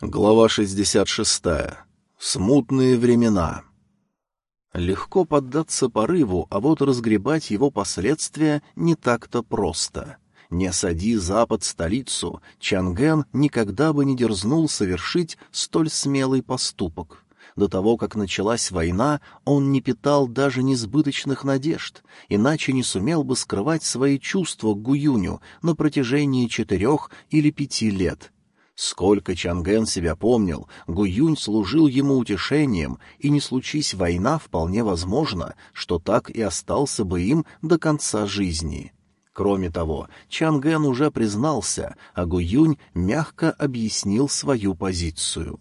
Глава 66. Смутные времена. Легко поддаться порыву, а вот разгребать его последствия не так-то просто. Не осади Запад столицу, Чанген никогда бы не дерзнул совершить столь смелый поступок. До того, как началась война, он не питал даже несбыточных надежд, иначе не сумел бы скрывать свои чувства к Гуюню на протяжении четырех или пяти лет — Сколько Чанген себя помнил, Гуюнь служил ему утешением, и не случись война, вполне возможно, что так и остался бы им до конца жизни. Кроме того, Чанген уже признался, а Гуюнь мягко объяснил свою позицию.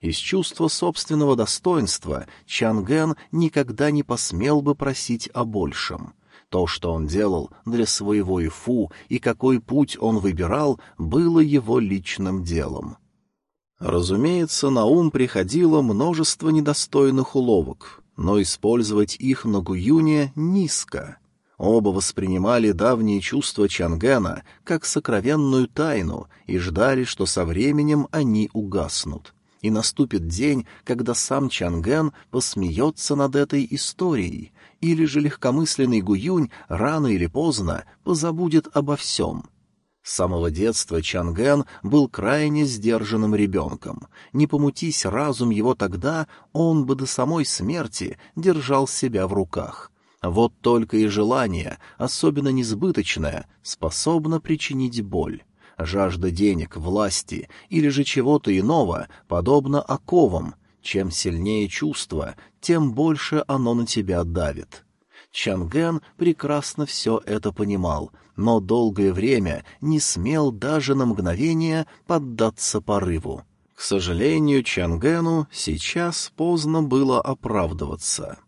Из чувства собственного достоинства Чанген никогда не посмел бы просить о большем — то, что он делал для своего Ифу и какой путь он выбирал, было его личным делом. Разумеется, на ум приходило множество недостойных уловок, но использовать их на Гуюне низко. Оба воспринимали давние чувства Чангена как сокровенную тайну и ждали, что со временем они угаснут. И наступит день, когда сам Чанген посмеется над этой историей, или же легкомысленный Гуюнь рано или поздно позабудет обо всем. С самого детства Чанген был крайне сдержанным ребенком. Не помутись разум его тогда, он бы до самой смерти держал себя в руках. Вот только и желание, особенно несбыточное, способно причинить боль. Жажда денег, власти или же чего-то иного, подобно оковам, чем сильнее чувство, тем больше оно на тебя давит. Чанген прекрасно все это понимал, но долгое время не смел даже на мгновение поддаться порыву. К сожалению, Чангену сейчас поздно было оправдываться.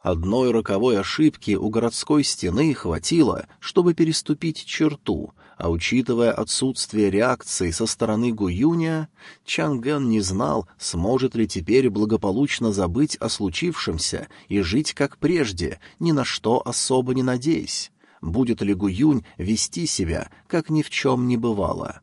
Одной роковой ошибки у городской стены хватило, чтобы переступить черту, а учитывая отсутствие реакции со стороны Гуюня, Чангэн не знал, сможет ли теперь благополучно забыть о случившемся и жить как прежде, ни на что особо не надеясь. Будет ли Гуюнь вести себя, как ни в чем не бывало?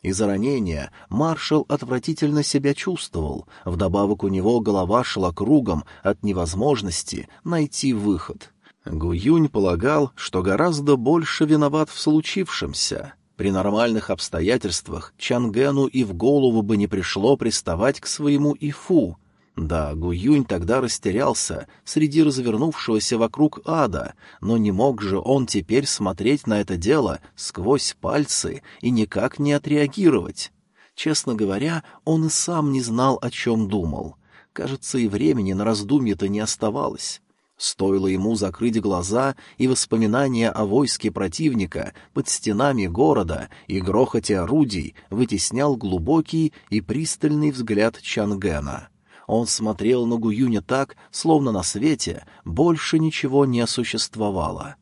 Из-за ранения маршал отвратительно себя чувствовал, вдобавок у него голова шла кругом от невозможности найти выход — Гуюнь полагал, что гораздо больше виноват в случившемся. При нормальных обстоятельствах Чангену и в голову бы не пришло приставать к своему Ифу. Да, Гуюнь тогда растерялся среди развернувшегося вокруг ада, но не мог же он теперь смотреть на это дело сквозь пальцы и никак не отреагировать. Честно говоря, он и сам не знал, о чем думал. Кажется, и времени на раздумье-то не оставалось. Стоило ему закрыть глаза, и воспоминания о войске противника под стенами города и грохоте орудий вытеснял глубокий и пристальный взгляд Чангена. Он смотрел на Гуюня так, словно на свете больше ничего не существовало.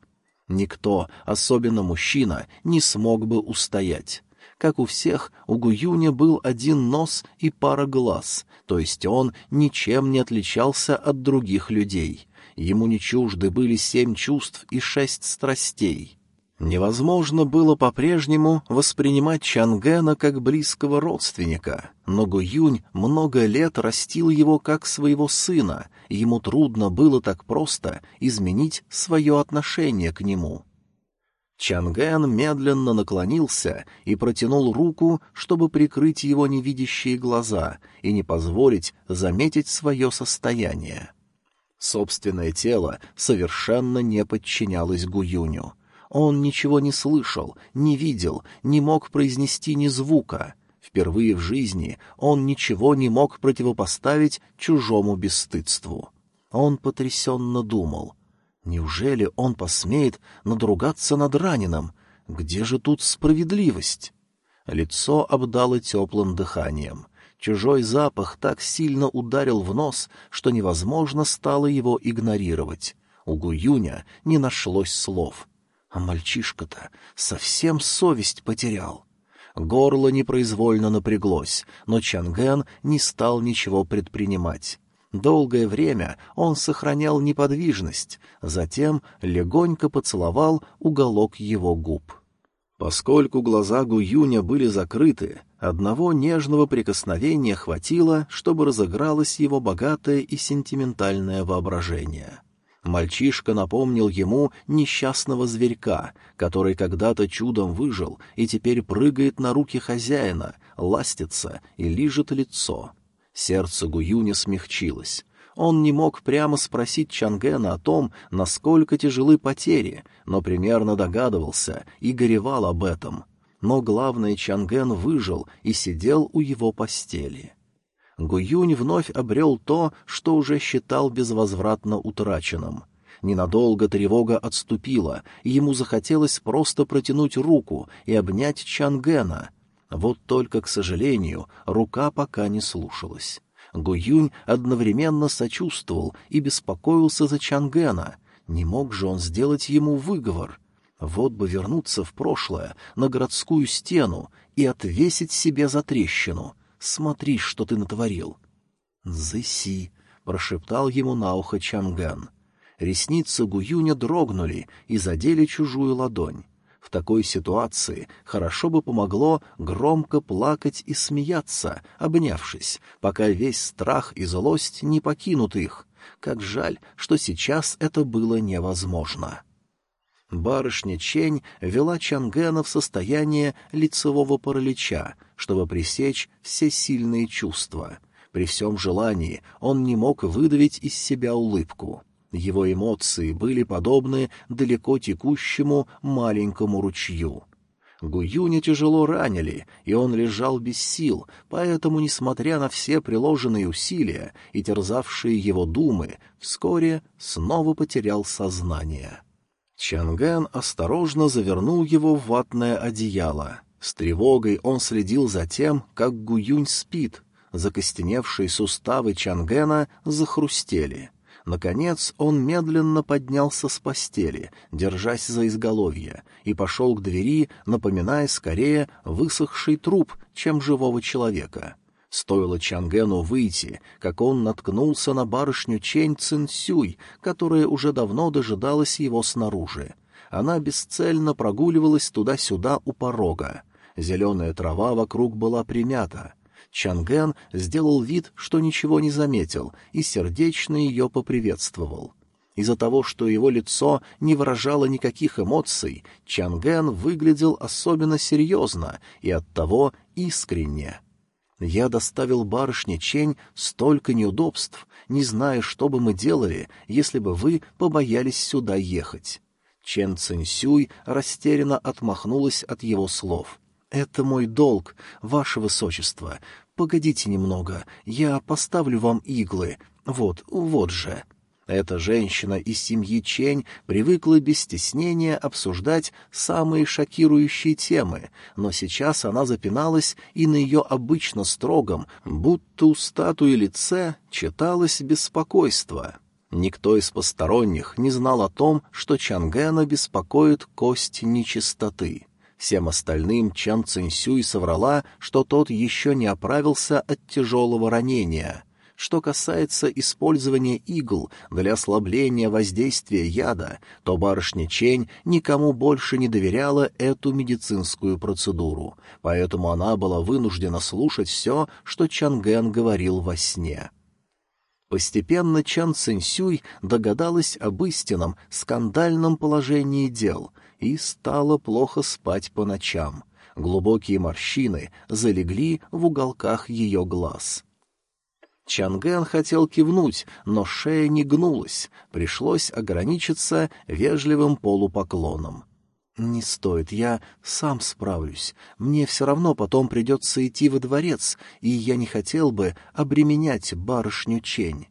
Никто, особенно мужчина, не смог бы устоять. Как у всех, у Гуюня был один нос и пара глаз, то есть он ничем не отличался от других людей — ему не чужды были семь чувств и шесть страстей. Невозможно было по-прежнему воспринимать Чангена как близкого родственника, но Гуюнь много лет растил его как своего сына, и ему трудно было так просто изменить свое отношение к нему. Чанген медленно наклонился и протянул руку, чтобы прикрыть его невидящие глаза и не позволить заметить свое состояние. Собственное тело совершенно не подчинялось Гуюню. Он ничего не слышал, не видел, не мог произнести ни звука. Впервые в жизни он ничего не мог противопоставить чужому бесстыдству. Он потрясенно думал. Неужели он посмеет надругаться над раненым? Где же тут справедливость? Лицо обдало теплым дыханием. Чужой запах так сильно ударил в нос, что невозможно стало его игнорировать. У Гуюня не нашлось слов. А мальчишка-то совсем совесть потерял. Горло непроизвольно напряглось, но Чанген не стал ничего предпринимать. Долгое время он сохранял неподвижность, затем легонько поцеловал уголок его губ. Поскольку глаза Гуюня были закрыты, Одного нежного прикосновения хватило, чтобы разыгралось его богатое и сентиментальное воображение. Мальчишка напомнил ему несчастного зверька, который когда-то чудом выжил и теперь прыгает на руки хозяина, ластится и лижет лицо. Сердце Гуюня смягчилось. Он не мог прямо спросить Чангена о том, насколько тяжелы потери, но примерно догадывался и горевал об этом. Но главное, Чанген выжил и сидел у его постели. Гуюнь вновь обрел то, что уже считал безвозвратно утраченным. Ненадолго тревога отступила, и ему захотелось просто протянуть руку и обнять Чангена. Вот только, к сожалению, рука пока не слушалась. Гуюнь одновременно сочувствовал и беспокоился за Чангена. Не мог же он сделать ему выговор. Вот бы вернуться в прошлое, на городскую стену, и отвесить себе за трещину — Смотри, что ты натворил. «Зыси», — прошептал ему на ухо Чанган. Ресницы Гуюня дрогнули и задели чужую ладонь. В такой ситуации хорошо бы помогло громко плакать и смеяться, обнявшись, пока весь страх и злость не покинут их. Как жаль, что сейчас это было невозможно. Барышня Чень вела Чангена в состояние лицевого паралича, чтобы пресечь все сильные чувства. При всем желании он не мог выдавить из себя улыбку. Его эмоции были подобны далеко текущему маленькому ручью. Гуюня тяжело ранили, и он лежал без сил, поэтому, несмотря на все приложенные усилия и терзавшие его думы, вскоре снова потерял сознание. Чанган осторожно завернул его в ватное одеяло. С тревогой он следил за тем, как Гуюнь спит. Закостеневшие суставы Чангена захрустели. Наконец он медленно поднялся с постели, держась за изголовье, и пошел к двери, напоминая скорее высохший труп, чем живого человека. Стоило Чангену выйти, как он наткнулся на барышню Чень Цинсюй, которая уже давно дожидалась его снаружи. Она бесцельно прогуливалась туда-сюда у порога. Зеленая трава вокруг была примята. Чанген сделал вид, что ничего не заметил, и сердечно ее поприветствовал. Из-за того, что его лицо не выражало никаких эмоций, Чанген выглядел особенно серьезно и оттого искренне. Я доставил барышне Чень столько неудобств, не зная, что бы мы делали, если бы вы побоялись сюда ехать. Чен Цинсюй растерянно отмахнулась от его слов. «Это мой долг, ваше высочество. Погодите немного, я поставлю вам иглы. Вот, вот же». Эта женщина из семьи Чень привыкла без стеснения обсуждать самые шокирующие темы, но сейчас она запиналась, и на ее обычно строгом, будто у статуи лице, читалось беспокойство. Никто из посторонних не знал о том, что Чангена беспокоит кость нечистоты. Всем остальным Чан Цинсюй соврала, что тот еще не оправился от тяжелого ранения — что касается использования игл для ослабления воздействия яда, то барышня Чень никому больше не доверяла эту медицинскую процедуру, поэтому она была вынуждена слушать все, что Чанген говорил во сне. Постепенно Чан Цинсюй догадалась об истинном скандальном положении дел и стала плохо спать по ночам. Глубокие морщины залегли в уголках ее глаз. Чангэн хотел кивнуть, но шея не гнулась, пришлось ограничиться вежливым полупоклоном. «Не стоит, я сам справлюсь. Мне все равно потом придется идти во дворец, и я не хотел бы обременять барышню Чень».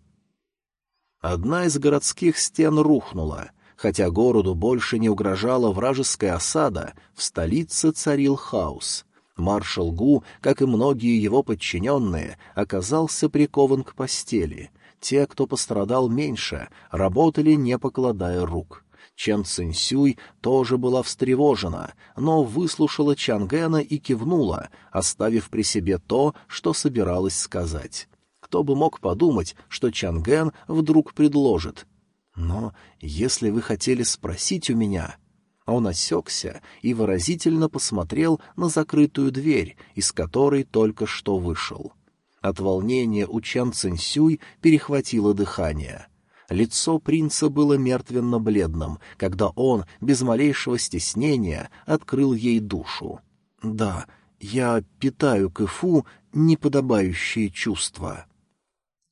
Одна из городских стен рухнула. Хотя городу больше не угрожала вражеская осада, в столице царил хаос — Маршал Гу, как и многие его подчиненные, оказался прикован к постели. Те, кто пострадал меньше, работали, не покладая рук. Чен Цинсюй тоже была встревожена, но выслушала Чангена и кивнула, оставив при себе то, что собиралась сказать. Кто бы мог подумать, что Чанген вдруг предложит. «Но если вы хотели спросить у меня...» Он осекся и выразительно посмотрел на закрытую дверь, из которой только что вышел. От волнения у Чан Цинсюй перехватило дыхание. Лицо принца было мертвенно-бледным, когда он, без малейшего стеснения, открыл ей душу. «Да, я питаю к Ифу неподобающие чувства».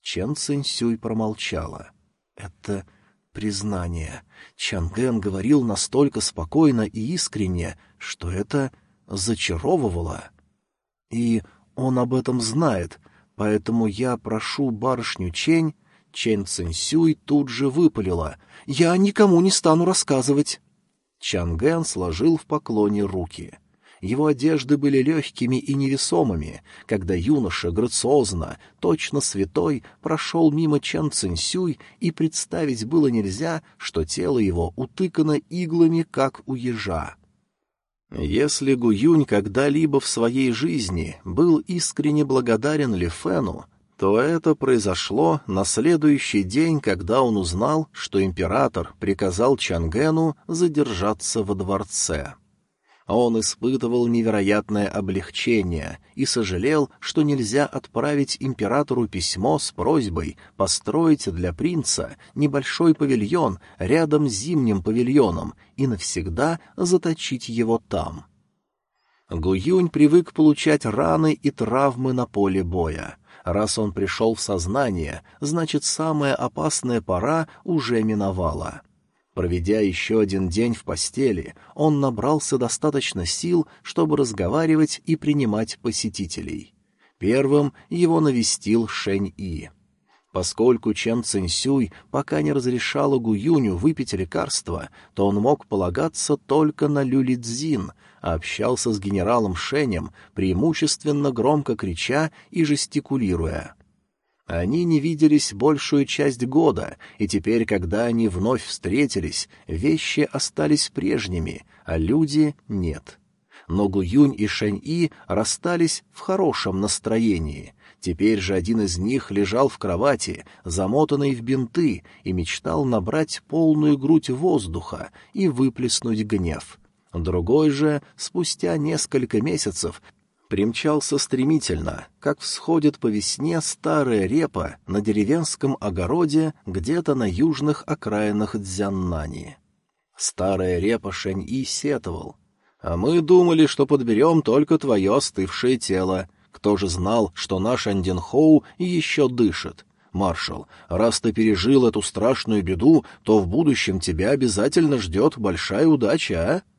Чен Цинсюй промолчала. «Это признание. Чанген говорил настолько спокойно и искренне, что это зачаровывало. И он об этом знает, поэтому я прошу барышню Чень... Чен Цинсюй тут же выпалила. «Я никому не стану рассказывать». Чанген сложил в поклоне руки. Его одежды были легкими и невесомыми, когда юноша грациозно, точно святой, прошел мимо Чан Цинсюй, и представить было нельзя, что тело его утыкано иглами, как у ежа. Если Гуюнь когда-либо в своей жизни был искренне благодарен Ли Фену, то это произошло на следующий день, когда он узнал, что император приказал Чангену задержаться во дворце. Он испытывал невероятное облегчение и сожалел, что нельзя отправить императору письмо с просьбой построить для принца небольшой павильон рядом с зимним павильоном и навсегда заточить его там. Гуюнь привык получать раны и травмы на поле боя. Раз он пришел в сознание, значит, самая опасная пора уже миновала. Проведя еще один день в постели, он набрался достаточно сил, чтобы разговаривать и принимать посетителей. Первым его навестил Шэнь-И. Поскольку Чен Цинсюй пока не разрешала Гуюню выпить лекарство, то он мог полагаться только на Люли Цзин, а общался с генералом Шенем, преимущественно громко крича и жестикулируя. Они не виделись большую часть года, и теперь, когда они вновь встретились, вещи остались прежними, а люди — нет. Но Гуюнь и Шэнь-И расстались в хорошем настроении. Теперь же один из них лежал в кровати, замотанный в бинты, и мечтал набрать полную грудь воздуха и выплеснуть гнев. Другой же, спустя несколько месяцев, примчался стремительно, как всходит по весне старая репа на деревенском огороде где-то на южных окраинах Дзяннани. Старая репа Шэнь-И сетовал. «А мы думали, что подберем только твое остывшее тело. Кто же знал, что наш Андинхоу еще дышит?» «Маршал, раз ты пережил эту страшную беду, то в будущем тебя обязательно ждет большая удача, а?»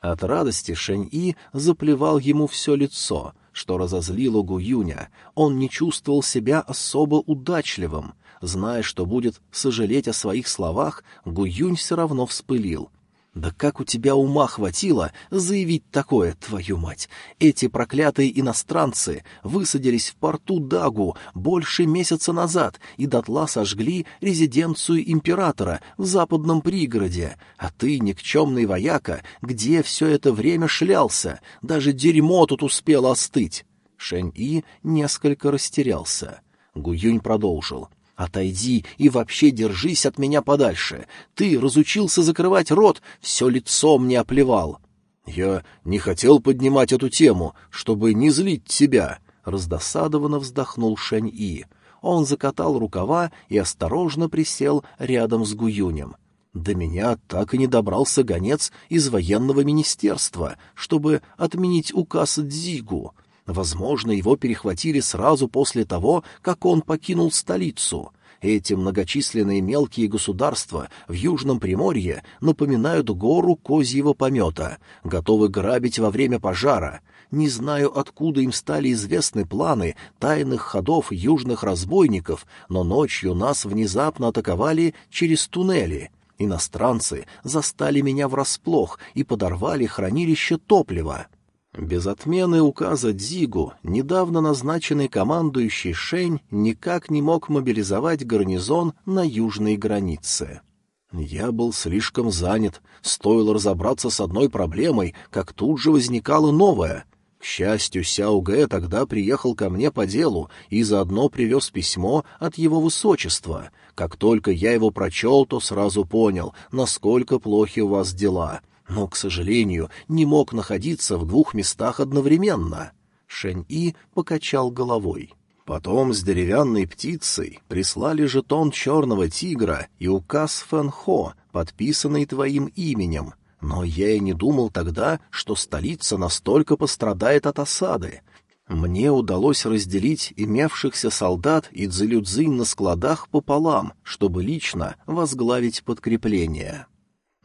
От радости Шэнь-И заплевал ему все лицо, что разозлило Гуюня. Он не чувствовал себя особо удачливым. Зная, что будет сожалеть о своих словах, Гуюнь все равно вспылил — да как у тебя ума хватило заявить такое, твою мать? Эти проклятые иностранцы высадились в порту Дагу больше месяца назад и дотла сожгли резиденцию императора в западном пригороде. А ты, никчемный вояка, где все это время шлялся? Даже дерьмо тут успело остыть. Шэнь-И несколько растерялся. Гуюнь продолжил. — Отойди и вообще держись от меня подальше. Ты разучился закрывать рот, все лицо мне оплевал. Я не хотел поднимать эту тему, чтобы не злить тебя, раздосадованно вздохнул Шэнь-И. Он закатал рукава и осторожно присел рядом с Гуюнем. До меня так и не добрался гонец из военного министерства, чтобы отменить указ Дзигу. Возможно, его перехватили сразу после того, как он покинул столицу. Эти многочисленные мелкие государства в Южном Приморье напоминают гору козьего помета, готовы грабить во время пожара. Не знаю, откуда им стали известны планы тайных ходов южных разбойников, но ночью нас внезапно атаковали через туннели. Иностранцы застали меня врасплох и подорвали хранилище топлива. Без отмены указа Дзигу недавно назначенный командующий Шень никак не мог мобилизовать гарнизон на южной границе. Я был слишком занят, стоило разобраться с одной проблемой, как тут же возникала новая. К счастью, Сяо Гэ тогда приехал ко мне по делу и заодно привез письмо от его высочества. Как только я его прочел, то сразу понял, насколько плохи у вас дела — но, к сожалению, не мог находиться в двух местах одновременно. Шэнь-И покачал головой. Потом с деревянной птицей прислали жетон черного тигра и указ Фэн-Хо, подписанный твоим именем. Но я и не думал тогда, что столица настолько пострадает от осады. Мне удалось разделить имевшихся солдат и Цзилюцзинь на складах пополам, чтобы лично возглавить подкрепление.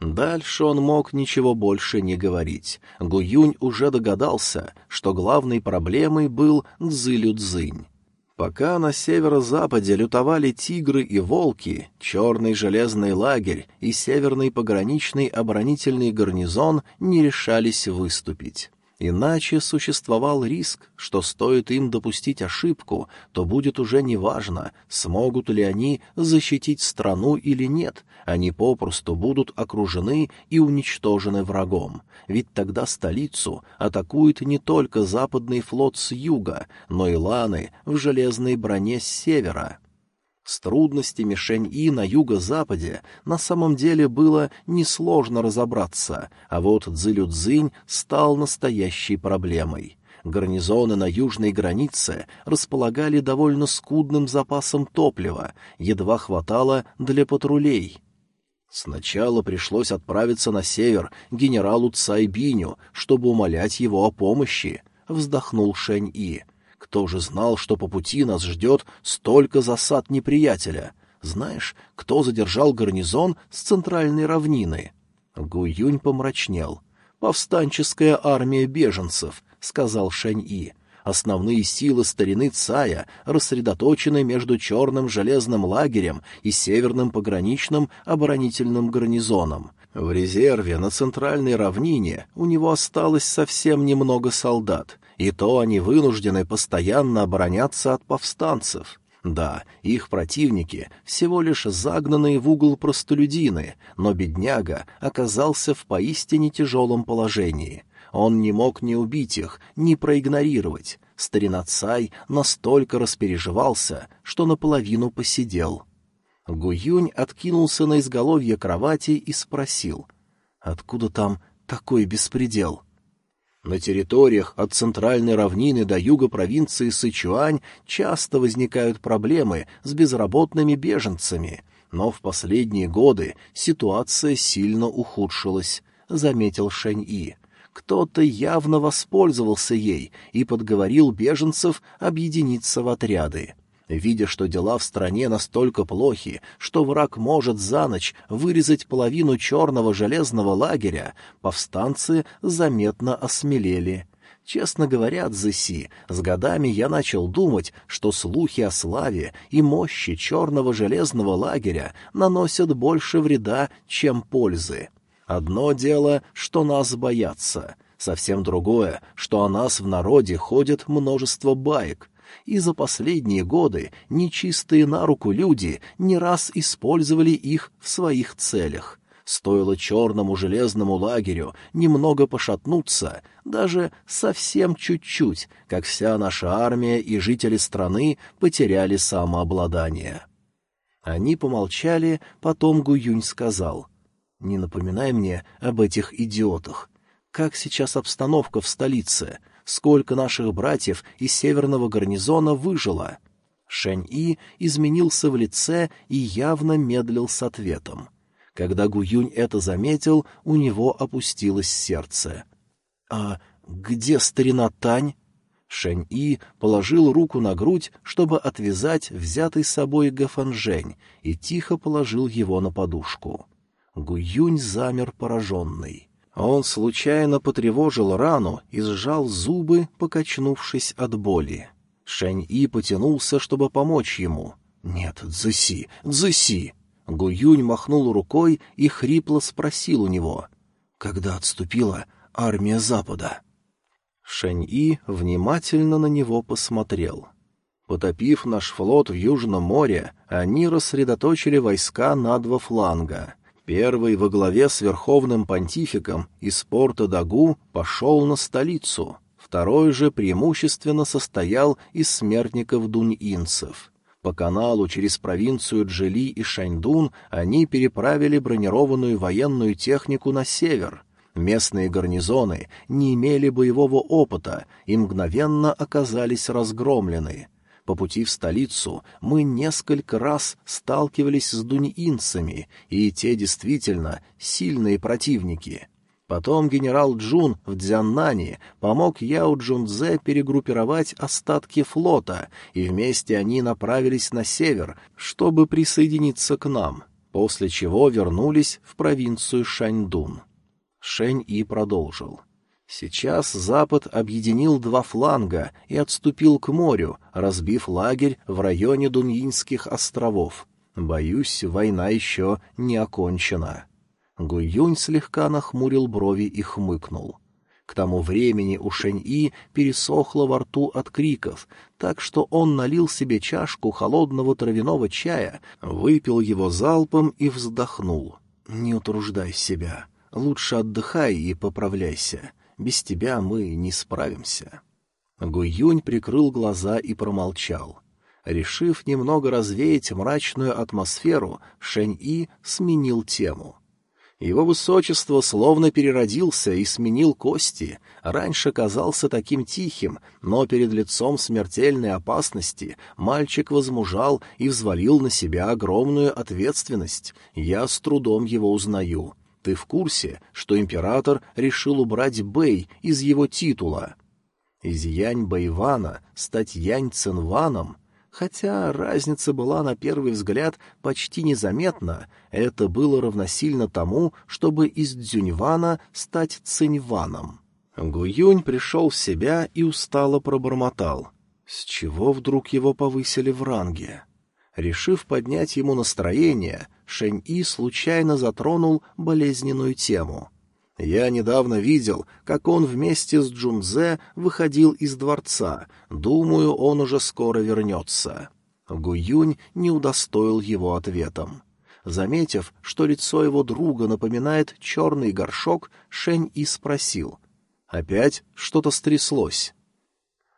Дальше он мог ничего больше не говорить. Гуюнь уже догадался, что главной проблемой был Цзилюцзинь. Пока на северо-западе лютовали тигры и волки, черный железный лагерь и северный пограничный оборонительный гарнизон не решались выступить. Иначе существовал риск, что стоит им допустить ошибку, то будет уже неважно, смогут ли они защитить страну или нет, они попросту будут окружены и уничтожены врагом. Ведь тогда столицу атакует не только западный флот с юга, но и ланы в железной броне с севера. С трудностями Шэнь-И на юго-западе на самом деле было несложно разобраться, а вот Цзилю-Цзинь стал настоящей проблемой. Гарнизоны на южной границе располагали довольно скудным запасом топлива, едва хватало для патрулей. Сначала пришлось отправиться на север генералу Цайбиню, чтобы умолять его о помощи, — вздохнул Шэнь-И. — кто же знал, что по пути нас ждет столько засад неприятеля? Знаешь, кто задержал гарнизон с центральной равнины? Гуюнь помрачнел. «Повстанческая армия беженцев», — сказал Шэнь-И. Основные силы старины Цая рассредоточены между черным железным лагерем и северным пограничным оборонительным гарнизоном. В резерве на центральной равнине у него осталось совсем немного солдат, и то они вынуждены постоянно обороняться от повстанцев. Да, их противники всего лишь загнанные в угол простолюдины, но бедняга оказался в поистине тяжелом положении. Он не мог ни убить их, ни проигнорировать. Старина Цай настолько распереживался, что наполовину посидел. Гуюнь откинулся на изголовье кровати и спросил, «Откуда там такой беспредел?» На территориях от центральной равнины до юга провинции Сычуань часто возникают проблемы с безработными беженцами, но в последние годы ситуация сильно ухудшилась, — заметил Шэнь-И. Кто-то явно воспользовался ей и подговорил беженцев объединиться в отряды. Видя, что дела в стране настолько плохи, что враг может за ночь вырезать половину черного железного лагеря, повстанцы заметно осмелели. Честно говоря, Цзэси, с годами я начал думать, что слухи о славе и мощи черного железного лагеря наносят больше вреда, чем пользы. Одно дело, что нас боятся, совсем другое, что о нас в народе ходит множество баек — и за последние годы нечистые на руку люди не раз использовали их в своих целях. Стоило черному железному лагерю немного пошатнуться, даже совсем чуть-чуть, как вся наша армия и жители страны потеряли самообладание. Они помолчали, потом Гуюнь сказал, «Не напоминай мне об этих идиотах. Как сейчас обстановка в столице? сколько наших братьев из северного гарнизона выжило. Шэнь-И изменился в лице и явно медлил с ответом. Когда Гуюнь это заметил, у него опустилось сердце. «А где старина Тань?» Шэнь-И положил руку на грудь, чтобы отвязать взятый с собой Гафанжэнь, и тихо положил его на подушку. Гуюнь замер пораженный. Он случайно потревожил рану и сжал зубы, покачнувшись от боли. Шэнь-И потянулся, чтобы помочь ему. «Нет, Цзэси, Цзэси!» Гуюнь махнул рукой и хрипло спросил у него. «Когда отступила армия Запада?» Шэнь-И внимательно на него посмотрел. Потопив наш флот в Южном море, они рассредоточили войска на два фланга — Первый во главе с верховным понтификом из порта Дагу пошел на столицу, второй же преимущественно состоял из смертников дуньинцев. По каналу через провинцию Джели и Шаньдун они переправили бронированную военную технику на север. Местные гарнизоны не имели боевого опыта и мгновенно оказались разгромлены. По пути в столицу мы несколько раз сталкивались с дуньинцами, и те действительно сильные противники. Потом генерал Джун в Дзяннане помог Яо Джунзе перегруппировать остатки флота, и вместе они направились на север, чтобы присоединиться к нам, после чего вернулись в провинцию Шаньдун. Шэнь И продолжил. Сейчас Запад объединил два фланга и отступил к морю, разбив лагерь в районе Дуньинских островов. Боюсь, война еще не окончена. Гуюнь слегка нахмурил брови и хмыкнул. К тому времени у Шэнь-И пересохло во рту от криков, так что он налил себе чашку холодного травяного чая, выпил его залпом и вздохнул. «Не утруждай себя. Лучше отдыхай и поправляйся. Без тебя мы не справимся». Гуюнь прикрыл глаза и промолчал. Решив немного развеять мрачную атмосферу, Шэнь-И сменил тему. Его высочество словно переродился и сменил кости. Раньше казался таким тихим, но перед лицом смертельной опасности мальчик возмужал и взвалил на себя огромную ответственность. Я с трудом его узнаю. Ты в курсе, что император решил убрать Бэй из его титула? Из Янь Бэйвана стать Янь Цинваном? Хотя разница была на первый взгляд почти незаметна, это было равносильно тому, чтобы из Дзюньвана стать Циньваном. Гуюнь пришел в себя и устало пробормотал. С чего вдруг его повысили в ранге? Решив поднять ему настроение, Шэнь-И случайно затронул болезненную тему. «Я недавно видел, как он вместе с Джунзе выходил из дворца. Думаю, он уже скоро вернется». Гуюнь не удостоил его ответом. Заметив, что лицо его друга напоминает черный горшок, Шэнь-И спросил. «Опять что-то стряслось?»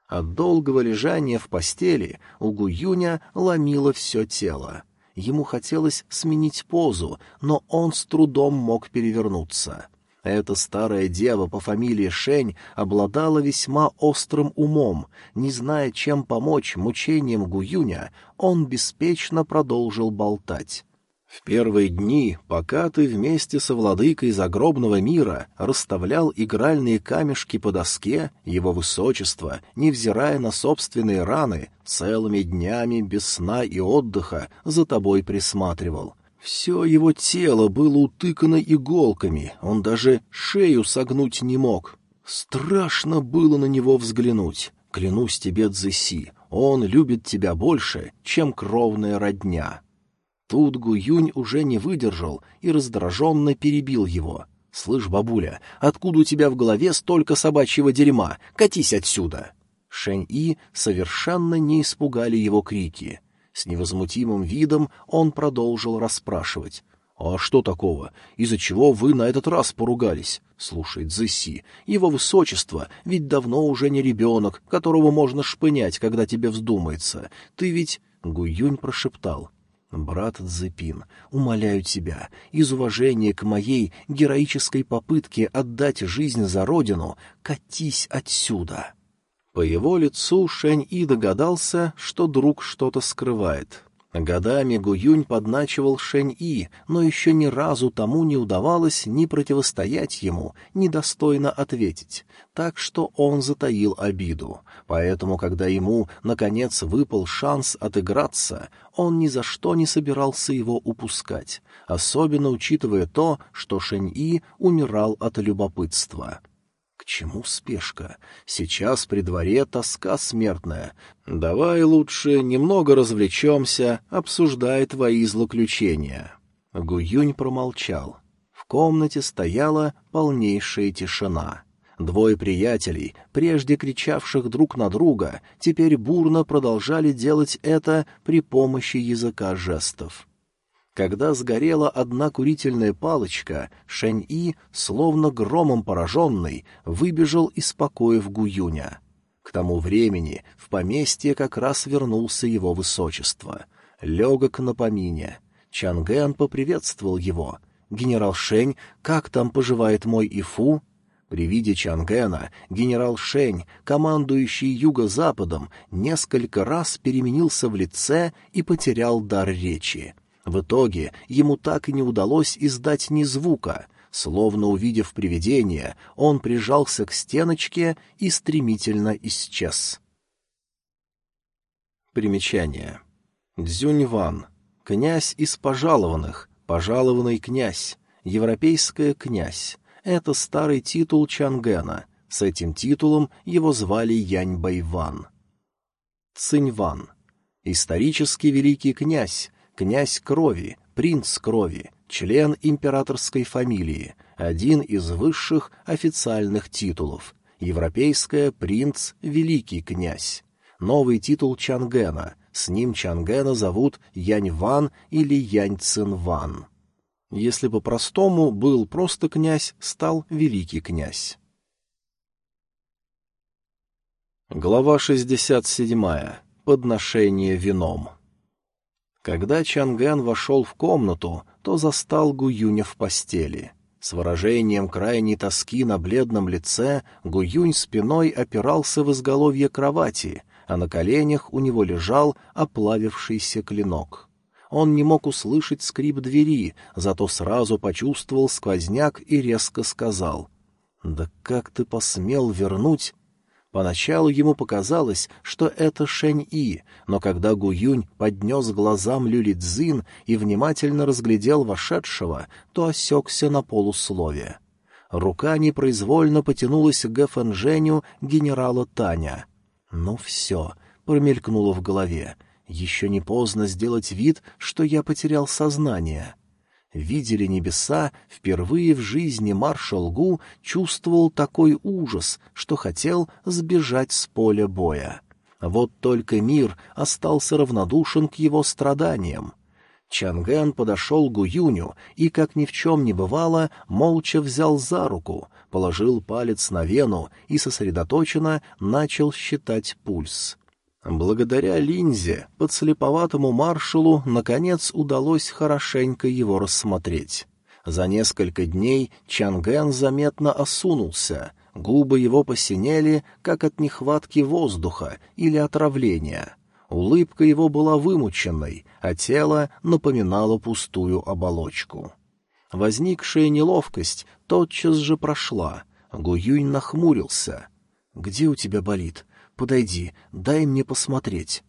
От долгого лежания в постели у Гуюня ломило все тело. Ему хотелось сменить позу, но он с трудом мог перевернуться. Эта старая дева по фамилии Шень обладала весьма острым умом. Не зная, чем помочь мучениям Гуюня, он беспечно продолжил болтать. В первые дни, пока ты вместе со владыкой загробного мира расставлял игральные камешки по доске, его высочество, невзирая на собственные раны, целыми днями без сна и отдыха за тобой присматривал. Все его тело было утыкано иголками, он даже шею согнуть не мог. Страшно было на него взглянуть. Клянусь тебе, Цзэси, он любит тебя больше, чем кровная родня. Тут Гуюнь уже не выдержал и раздраженно перебил его. «Слышь, бабуля, откуда у тебя в голове столько собачьего дерьма? Катись отсюда!» Шэнь-И совершенно не испугали его крики. С невозмутимым видом он продолжил расспрашивать. «А что такого? Из-за чего вы на этот раз поругались?» «Слушай, Цзэси, его высочество ведь давно уже не ребенок, которого можно шпынять, когда тебе вздумается. Ты ведь...» Гуюнь прошептал. «Брат Цзепин, умоляю тебя, из уважения к моей героической попытке отдать жизнь за родину, катись отсюда!» По его лицу Шэнь-И догадался, что друг что-то скрывает. Годами Гуюнь подначивал Шэнь-И, но еще ни разу тому не удавалось ни противостоять ему, ни достойно ответить, так что он затаил обиду. Поэтому, когда ему, наконец, выпал шанс отыграться, он ни за что не собирался его упускать, особенно учитывая то, что Шэнь-И умирал от любопытства чему спешка? Сейчас при дворе тоска смертная. Давай лучше немного развлечемся, обсуждая твои злоключения». Гуюнь промолчал. В комнате стояла полнейшая тишина. Двое приятелей, прежде кричавших друг на друга, теперь бурно продолжали делать это при помощи языка жестов. Когда сгорела одна курительная палочка, Шэнь-И, словно громом пораженный, выбежал из покоев Гуюня. К тому времени в поместье как раз вернулся его высочество. Легок на помине. Чангэн поприветствовал его. Генерал Шень, как там поживает мой Ифу?» При виде Чангена генерал Шень, командующий юго-западом, несколько раз переменился в лице и потерял дар речи. В итоге ему так и не удалось издать ни звука. Словно увидев привидение, он прижался к стеночке и стремительно исчез. Примечание. Дзюньван. Князь из пожалованных, пожалованный князь, европейская князь. Это старый титул Чангена. С этим титулом его звали Янь Байван. Циньван. Исторический великий князь, князь крови, принц крови, член императорской фамилии, один из высших официальных титулов, европейская принц, великий князь. Новый титул Чангена, с ним Чангена зовут Янь Ван или Янь Цин Ван. Если по-простому был просто князь, стал великий князь. Глава 67. Подношение вином. Когда Чангэн вошел в комнату, то застал Гуюня в постели. С выражением крайней тоски на бледном лице Гуюнь спиной опирался в изголовье кровати, а на коленях у него лежал оплавившийся клинок. Он не мог услышать скрип двери, зато сразу почувствовал сквозняк и резко сказал. «Да как ты посмел вернуть...» Поначалу ему показалось, что это Шэнь-И, но когда Гуюнь поднес глазам Люли-Цзин и внимательно разглядел вошедшего, то осекся на полуслове. Рука непроизвольно потянулась к Гэфэнжэню генерала Таня. «Ну все», — промелькнуло в голове, еще не поздно сделать вид, что я потерял сознание. Видели небеса, впервые в жизни маршал Гу чувствовал такой ужас, что хотел сбежать с поля боя. Вот только мир остался равнодушен к его страданиям. Чангэн подошел к Гуюню и, как ни в чем не бывало, молча взял за руку, положил палец на вену и сосредоточенно начал считать пульс. Благодаря линзе, подслеповатому маршалу, наконец удалось хорошенько его рассмотреть. За несколько дней Чанген заметно осунулся, губы его посинели, как от нехватки воздуха или отравления. Улыбка его была вымученной, а тело напоминало пустую оболочку. Возникшая неловкость тотчас же прошла. Гуюнь нахмурился. «Где у тебя болит? Подойди, дай мне посмотреть».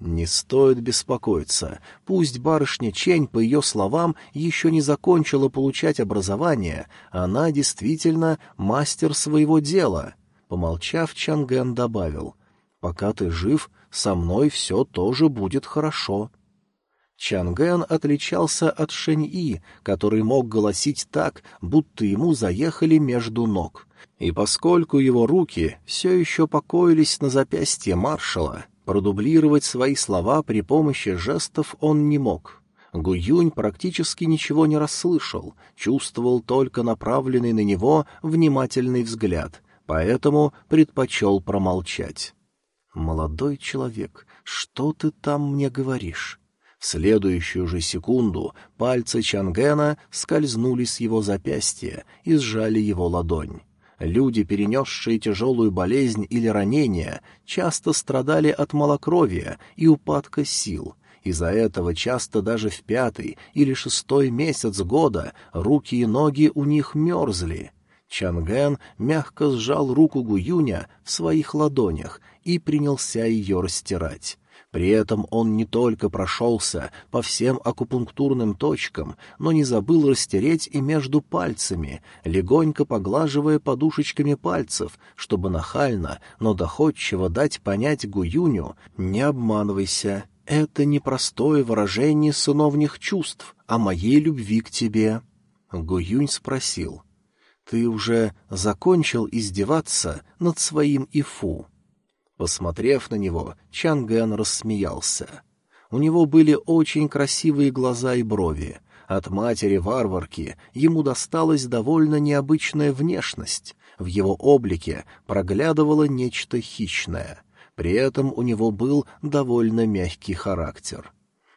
Не стоит беспокоиться. Пусть барышня Чень, по ее словам, еще не закончила получать образование, она действительно мастер своего дела. Помолчав, Чангэн добавил, «Пока ты жив, со мной все тоже будет хорошо». Чангэн отличался от Шэнь-И, который мог голосить так, будто ему заехали между ног — и поскольку его руки все еще покоились на запястье маршала, продублировать свои слова при помощи жестов он не мог. Гуюнь практически ничего не расслышал, чувствовал только направленный на него внимательный взгляд, поэтому предпочел промолчать. «Молодой человек, что ты там мне говоришь?» В следующую же секунду пальцы Чангена скользнули с его запястья и сжали его ладонь. Люди, перенесшие тяжелую болезнь или ранение, часто страдали от малокровия и упадка сил. Из-за этого часто даже в пятый или шестой месяц года руки и ноги у них мерзли. Чанген мягко сжал руку Гуюня в своих ладонях и принялся ее растирать. При этом он не только прошелся по всем акупунктурным точкам, но не забыл растереть и между пальцами, легонько поглаживая подушечками пальцев, чтобы нахально, но доходчиво дать понять Гуюню «Не обманывайся, это не простое выражение сыновних чувств, а моей любви к тебе». Гуюнь спросил «Ты уже закончил издеваться над своим Ифу?» Посмотрев на него, Чангэн рассмеялся. У него были очень красивые глаза и брови. От матери-варварки ему досталась довольно необычная внешность. В его облике проглядывало нечто хищное. При этом у него был довольно мягкий характер.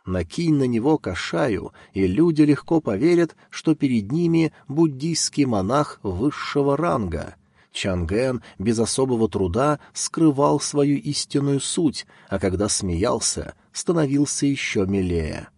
Накинь на него кашаю, и люди легко поверят, что перед ними буддийский монах высшего ранга. Чанген без особого труда скрывал свою истинную суть, а когда смеялся, становился еще милее.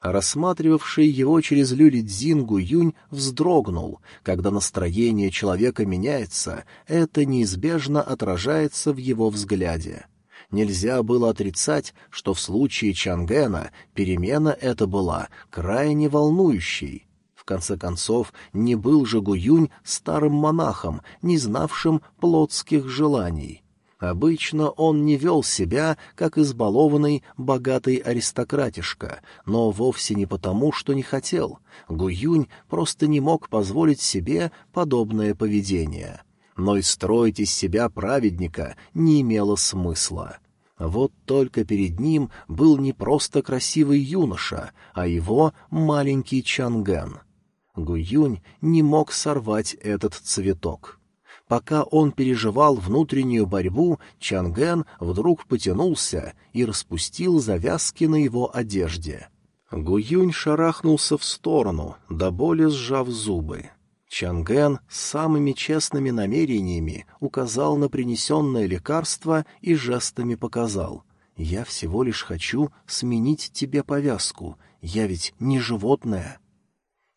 Рассматривавший его через люлидзин Гуюнь вздрогнул. Когда настроение человека меняется, это неизбежно отражается в его взгляде. Нельзя было отрицать, что в случае Чангена перемена эта была крайне волнующей. Конце концов, не был же Гуюнь старым монахом, не знавшим плотских желаний. Обычно он не вел себя, как избалованный богатый аристократишка, но вовсе не потому, что не хотел. Гуюнь просто не мог позволить себе подобное поведение но и строить из себя праведника не имело смысла. Вот только перед ним был не просто красивый юноша, а его маленький Чанган. Гуюнь не мог сорвать этот цветок. Пока он переживал внутреннюю борьбу, Чангэн вдруг потянулся и распустил завязки на его одежде. Гуюнь шарахнулся в сторону, до боли сжав зубы. Чанген с самыми честными намерениями указал на принесенное лекарство и жестами показал. «Я всего лишь хочу сменить тебе повязку. Я ведь не животное».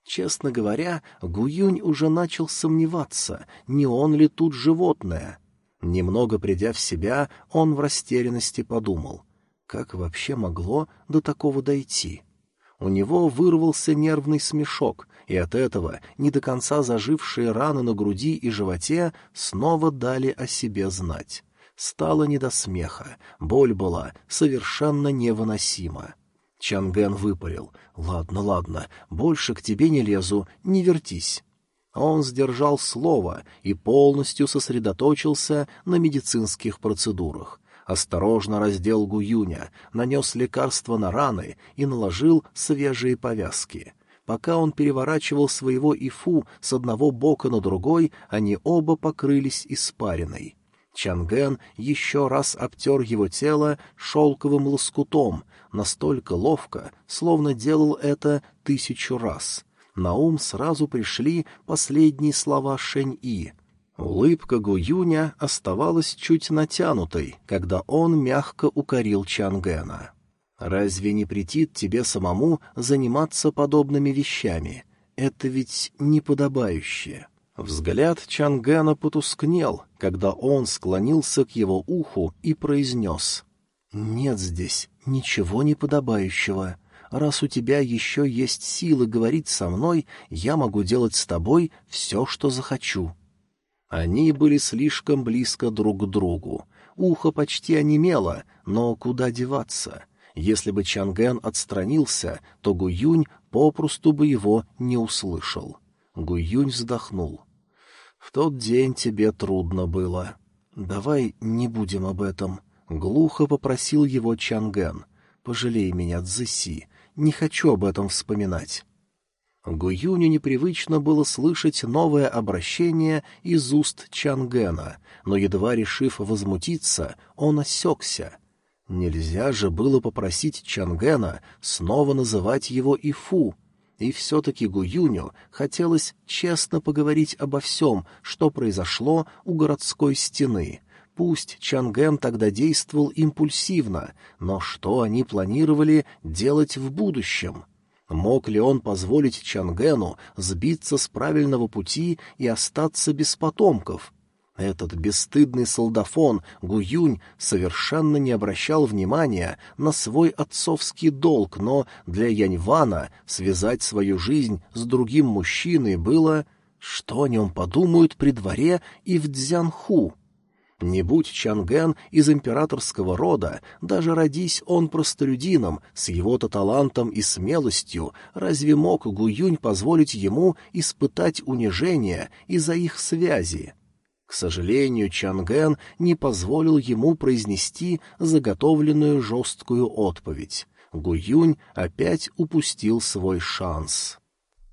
Честно говоря, Гуюнь уже начал сомневаться, не он ли тут животное. Немного придя в себя, он в растерянности подумал, как вообще могло до такого дойти? У него вырвался нервный смешок, и от этого не до конца зажившие раны на груди и животе снова дали о себе знать. Стало не до смеха, боль была совершенно невыносима. Чанген выпалил. «Ладно, ладно, больше к тебе не лезу, не вертись». Он сдержал слово и полностью сосредоточился на медицинских процедурах. Осторожно раздел Гуюня, нанес лекарство на раны и наложил свежие повязки — Пока он переворачивал своего Ифу с одного бока на другой, они оба покрылись испариной. Чанген еще раз обтер его тело шелковым лоскутом, настолько ловко, словно делал это тысячу раз. На ум сразу пришли последние слова Шэнь-И. Улыбка Гуюня оставалась чуть натянутой, когда он мягко укорил Чангена. Разве не претит тебе самому заниматься подобными вещами? Это ведь неподобающе. Взгляд Чангена потускнел, когда он склонился к его уху и произнес. «Нет здесь ничего неподобающего. Раз у тебя еще есть силы говорить со мной, я могу делать с тобой все, что захочу». Они были слишком близко друг к другу. Ухо почти онемело, но куда деваться? Если бы Чанген отстранился, то Гуюнь попросту бы его не услышал. Гуюнь вздохнул. «В тот день тебе трудно было. Давай не будем об этом», — глухо попросил его Чанген. «Пожалей меня, Цзыси, не хочу об этом вспоминать». Гуюню непривычно было слышать новое обращение из уст Чангена, но, едва решив возмутиться, он осекся — Нельзя же было попросить Чангена снова называть его Ифу. И все-таки Гуюню хотелось честно поговорить обо всем, что произошло у городской стены. Пусть Чанген тогда действовал импульсивно, но что они планировали делать в будущем? Мог ли он позволить Чангену сбиться с правильного пути и остаться без потомков? Этот бесстыдный солдафон Гуюнь совершенно не обращал внимания на свой отцовский долг, но для Яньвана связать свою жизнь с другим мужчиной было... Что о нем подумают при дворе и в Дзянху? Не будь Чанген из императорского рода, даже родись он простолюдином, с его-то талантом и смелостью, разве мог Гуюнь позволить ему испытать унижение из-за их связи? К сожалению, Чанген не позволил ему произнести заготовленную жесткую отповедь. Гуюнь опять упустил свой шанс.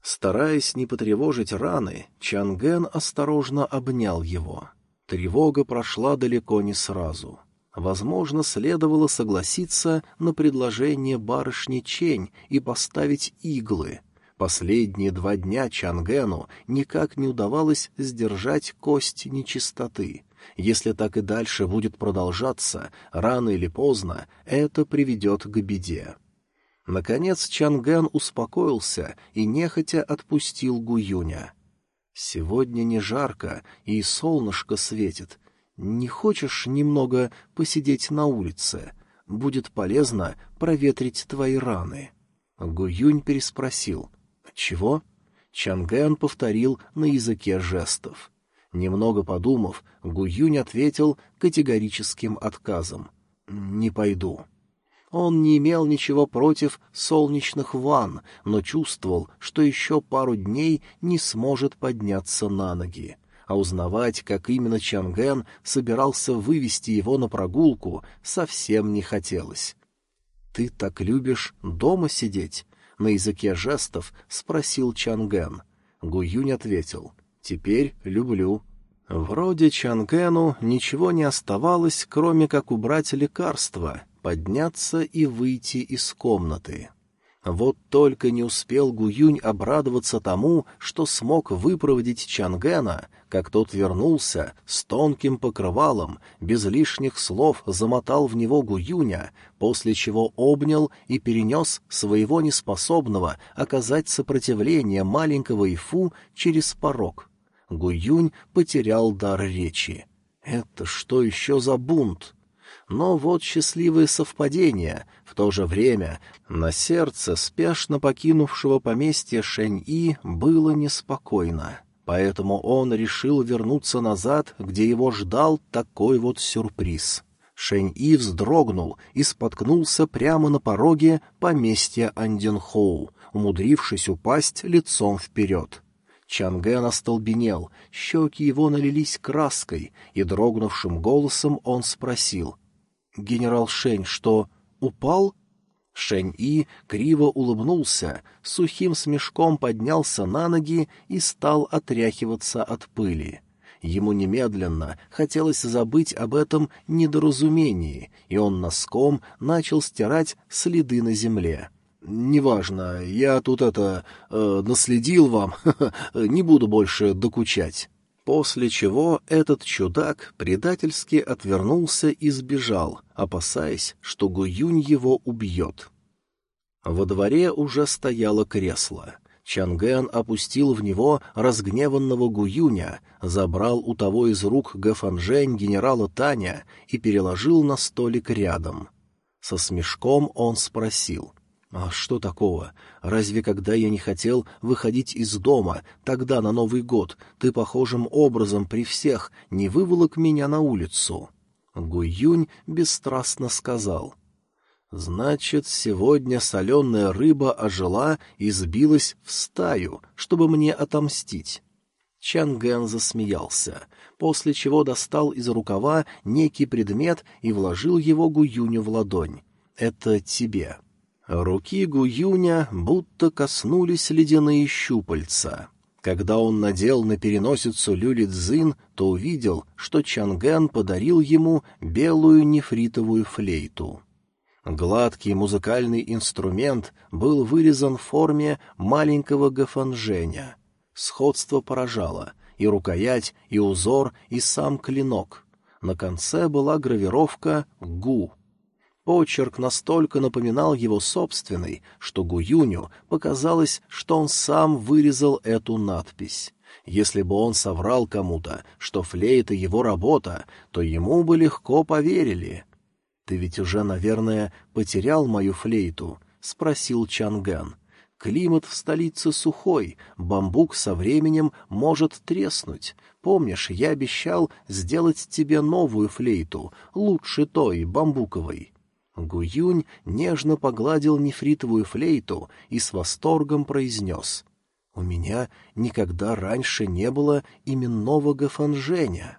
Стараясь не потревожить раны, Чанген осторожно обнял его. Тревога прошла далеко не сразу. Возможно, следовало согласиться на предложение барышни Чень и поставить иглы. Последние два дня Чангену никак не удавалось сдержать кость нечистоты. Если так и дальше будет продолжаться, рано или поздно это приведет к беде. Наконец Чанген успокоился и нехотя отпустил Гуюня. «Сегодня не жарко, и солнышко светит. Не хочешь немного посидеть на улице? Будет полезно проветрить твои раны». Гуюнь переспросил. «Чего?» Чанген повторил на языке жестов. Немного подумав, Гуюнь ответил категорическим отказом. «Не пойду». Он не имел ничего против солнечных ванн, но чувствовал, что еще пару дней не сможет подняться на ноги. А узнавать, как именно Чанген собирался вывести его на прогулку, совсем не хотелось. «Ты так любишь дома сидеть?» — на языке жестов спросил Чанген. Гуюнь ответил. «Теперь люблю». Вроде Чангену ничего не оставалось, кроме как убрать лекарство, подняться и выйти из комнаты. Вот только не успел Гуюнь обрадоваться тому, что смог выпроводить Чангена, как тот вернулся с тонким покрывалом, без лишних слов замотал в него Гуюня, после чего обнял и перенес своего неспособного оказать сопротивление маленького Ифу через порог. Гуюнь потерял дар речи. «Это что еще за бунт?» Но вот счастливое совпадение. В то же время на сердце спешно покинувшего поместье Шэнь-И было неспокойно. Поэтому он решил вернуться назад, где его ждал такой вот сюрприз. Шэнь-И вздрогнул и споткнулся прямо на пороге поместья Анденхоу, умудрившись упасть лицом вперед. Чанген остолбенел, щеки его налились краской, и дрогнувшим голосом он спросил генерал Шень, что упал? Шень-И криво улыбнулся, сухим смешком поднялся на ноги и стал отряхиваться от пыли. Ему немедленно хотелось забыть об этом недоразумении, и он носком начал стирать следы на земле. «Неважно, я тут это... Э, наследил вам, не буду больше докучать». После чего этот чудак предательски отвернулся и сбежал, опасаясь, что Гуюнь его убьет. Во дворе уже стояло кресло. Чанген опустил в него разгневанного Гуюня, забрал у того из рук Гафанжень генерала Таня и переложил на столик рядом. Со смешком он спросил — а что такого? Разве когда я не хотел выходить из дома, тогда на Новый год, ты похожим образом при всех не выволок меня на улицу? Гуюнь бесстрастно сказал. Значит, сегодня соленая рыба ожила и сбилась в стаю, чтобы мне отомстить. Чанген засмеялся, после чего достал из рукава некий предмет и вложил его Гуюню в ладонь. «Это тебе». Руки Гуюня будто коснулись ледяные щупальца. Когда он надел на переносицу люли Цзин, то увидел, что Чангэн подарил ему белую нефритовую флейту. Гладкий музыкальный инструмент был вырезан в форме маленького гафанженя. Сходство поражало — и рукоять, и узор, и сам клинок. На конце была гравировка «Гу». Почерк настолько напоминал его собственный, что Гуюню показалось, что он сам вырезал эту надпись. Если бы он соврал кому-то, что флейта — его работа, то ему бы легко поверили. «Ты ведь уже, наверное, потерял мою флейту?» — спросил Чанган. «Климат в столице сухой, бамбук со временем может треснуть. Помнишь, я обещал сделать тебе новую флейту, лучше той, бамбуковой?» Гуюнь нежно погладил нефритовую флейту и с восторгом произнес. «У меня никогда раньше не было именного гафанженя».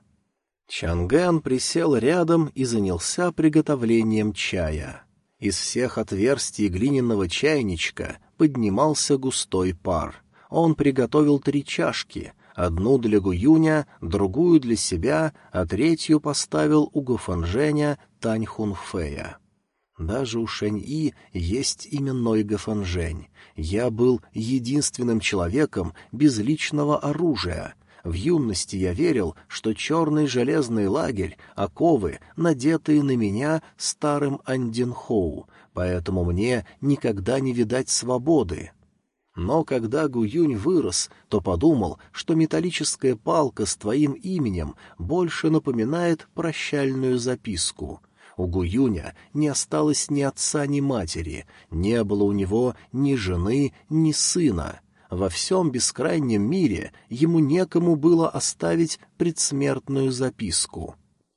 Чангэн присел рядом и занялся приготовлением чая. Из всех отверстий глиняного чайничка поднимался густой пар. Он приготовил три чашки, одну для Гуюня, другую для себя, а третью поставил у Гуфанженя Тань Хунфея. Даже у Шэнь-И есть именной Гафанжэнь. Я был единственным человеком без личного оружия. В юности я верил, что черный железный лагерь — оковы, надетые на меня старым Андинхоу, поэтому мне никогда не видать свободы. Но когда Гуюнь вырос, то подумал, что металлическая палка с твоим именем больше напоминает прощальную записку. У Гуюня не осталось ни отца, ни матери, не было у него ни жены, ни сына. Во всем бескрайнем мире ему некому было оставить предсмертную записку.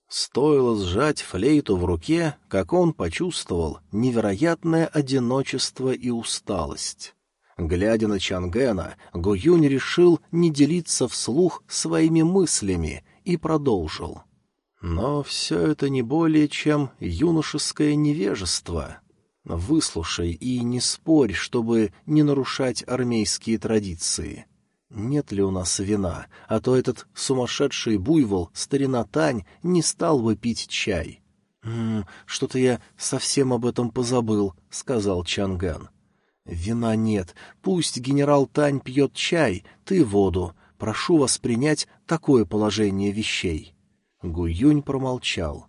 Стоило сжать флейту в руке, как он почувствовал невероятное одиночество и усталость. Глядя на Чангена, Гуюнь решил не делиться вслух своими мыслями и продолжил. Но все это не более чем юношеское невежество. Выслушай и не спорь, чтобы не нарушать армейские традиции. Нет ли у нас вина, а то этот сумасшедший буйвол, старина Тань, не стал бы пить чай. «М — Что-то я совсем об этом позабыл, — сказал Чанган. «Вина нет. Пусть генерал Тань пьет чай, ты воду. Прошу вас принять такое положение вещей». Гуюнь промолчал.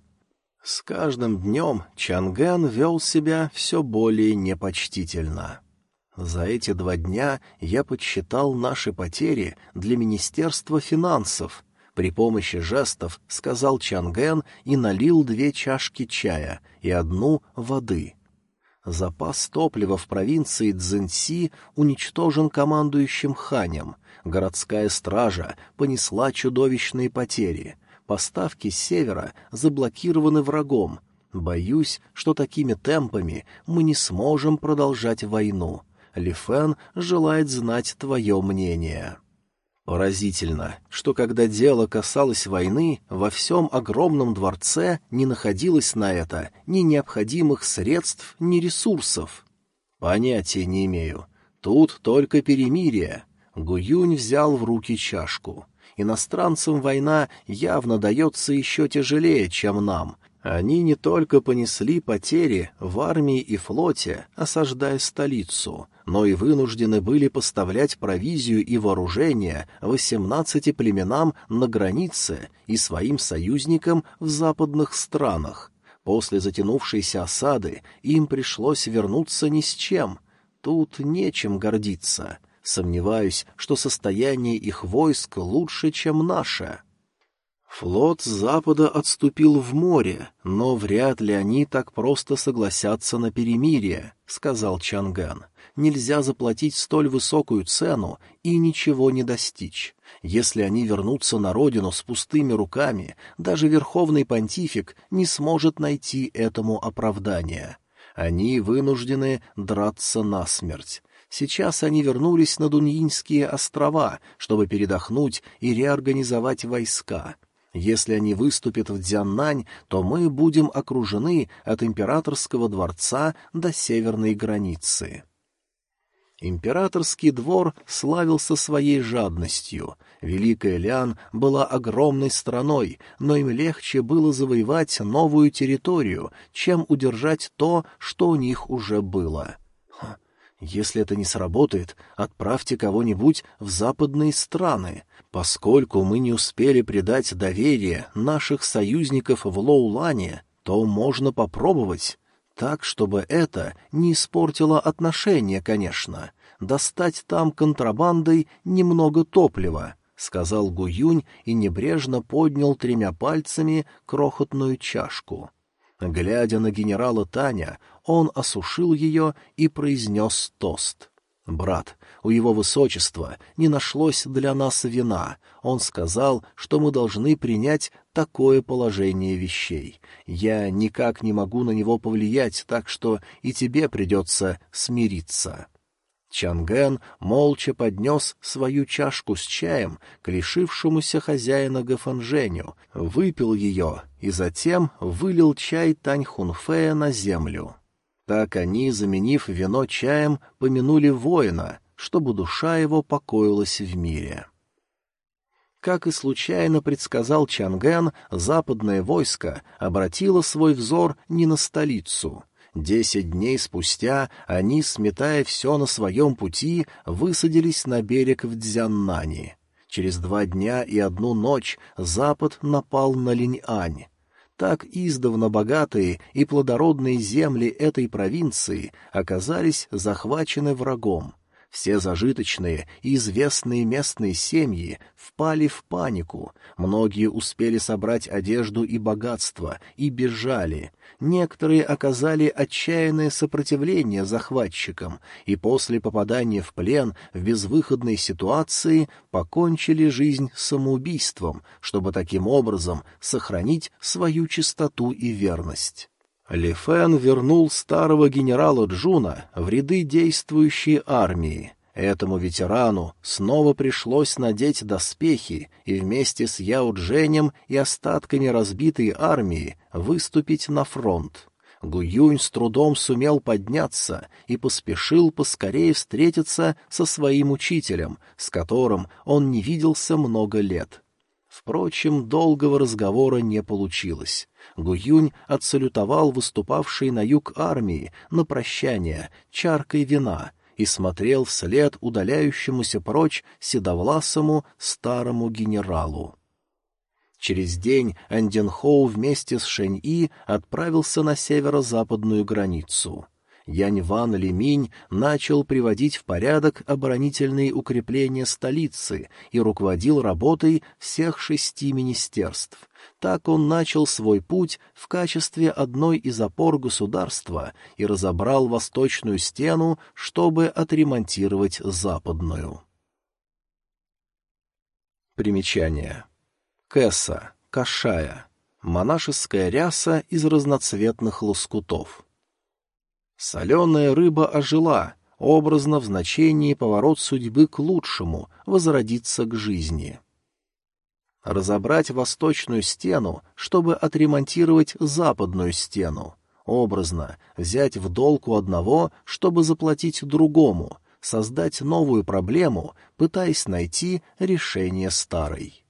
С каждым днем Чангэн вел себя все более непочтительно. За эти два дня я подсчитал наши потери для Министерства финансов. При помощи жестов сказал Чангэн и налил две чашки чая и одну воды — Запас топлива в провинции Цзиньси уничтожен командующим Ханем. Городская стража понесла чудовищные потери. Поставки с севера заблокированы врагом. Боюсь, что такими темпами мы не сможем продолжать войну. Ли Фэн желает знать твое мнение. Поразительно, что когда дело касалось войны, во всем огромном дворце не находилось на это ни необходимых средств, ни ресурсов. Понятия не имею. Тут только перемирие. Гуюнь взял в руки чашку. Иностранцам война явно дается еще тяжелее, чем нам. Они не только понесли потери в армии и флоте, осаждая столицу, но и вынуждены были поставлять провизию и вооружение восемнадцати племенам на границе и своим союзникам в западных странах. После затянувшейся осады им пришлось вернуться ни с чем. Тут нечем гордиться. Сомневаюсь, что состояние их войск лучше, чем наше. Флот с запада отступил в море, но вряд ли они так просто согласятся на перемирие, — сказал Чанган нельзя заплатить столь высокую цену и ничего не достичь. Если они вернутся на родину с пустыми руками, даже верховный понтифик не сможет найти этому оправдания. Они вынуждены драться насмерть. Сейчас они вернулись на Дуньинские острова, чтобы передохнуть и реорганизовать войска. Если они выступят в Дзяннань, то мы будем окружены от императорского дворца до северной границы. Императорский двор славился своей жадностью. Великая Лян была огромной страной, но им легче было завоевать новую территорию, чем удержать то, что у них уже было. Если это не сработает, отправьте кого-нибудь в западные страны. Поскольку мы не успели придать доверие наших союзников в Лоулане, то можно попробовать. Так, чтобы это не испортило отношения, конечно. Достать там контрабандой немного топлива, — сказал Гуюнь и небрежно поднял тремя пальцами крохотную чашку. Глядя на генерала Таня, он осушил ее и произнес тост. «Брат, у его высочества не нашлось для нас вина. Он сказал, что мы должны принять такое положение вещей. Я никак не могу на него повлиять, так что и тебе придется смириться». Чанген молча поднес свою чашку с чаем к лишившемуся хозяина Гафанженю, выпил ее и затем вылил чай Таньхунфея на землю. Так они, заменив вино чаем, помянули воина, чтобы душа его покоилась в мире. Как и случайно предсказал Чанген, западное войско обратило свой взор не на столицу. Десять дней спустя они, сметая все на своем пути, высадились на берег в Дзяннани. Через два дня и одну ночь Запад напал на Линьань. Так издавна богатые и плодородные земли этой провинции оказались захвачены врагом. Все зажиточные и известные местные семьи впали в панику, многие успели собрать одежду и богатство и бежали, некоторые оказали отчаянное сопротивление захватчикам и после попадания в плен в безвыходной ситуации покончили жизнь самоубийством, чтобы таким образом сохранить свою чистоту и верность. Ли Фэн вернул старого генерала Чжуна в ряды действующей армии. Этому ветерану снова пришлось надеть доспехи и вместе с Яо Чжэнем и остатками разбитой армии выступить на фронт. Гу Юнь с трудом сумел подняться и поспешил поскорее встретиться со своим учителем, с которым он не виделся много лет. Впрочем, долгого разговора не получилось. Гуюнь отсалютовал выступавшей на юг армии на прощание чаркой вина и смотрел вслед удаляющемуся прочь седовласому старому генералу. Через день Анденхоу вместе с Шэнь-И отправился на северо-западную границу. Янь-Ван Лиминь начал приводить в порядок оборонительные укрепления столицы и руководил работой всех шести министерств. Так он начал свой путь в качестве одной из опор государства и разобрал восточную стену, чтобы отремонтировать западную. Примечание. Кэса, кашая, монашеская ряса из разноцветных лоскутов. Соленая рыба ожила, образно в значении поворот судьбы к лучшему, возродиться к жизни. Разобрать восточную стену, чтобы отремонтировать западную стену. Образно взять в долг у одного, чтобы заплатить другому, создать новую проблему, пытаясь найти решение старой.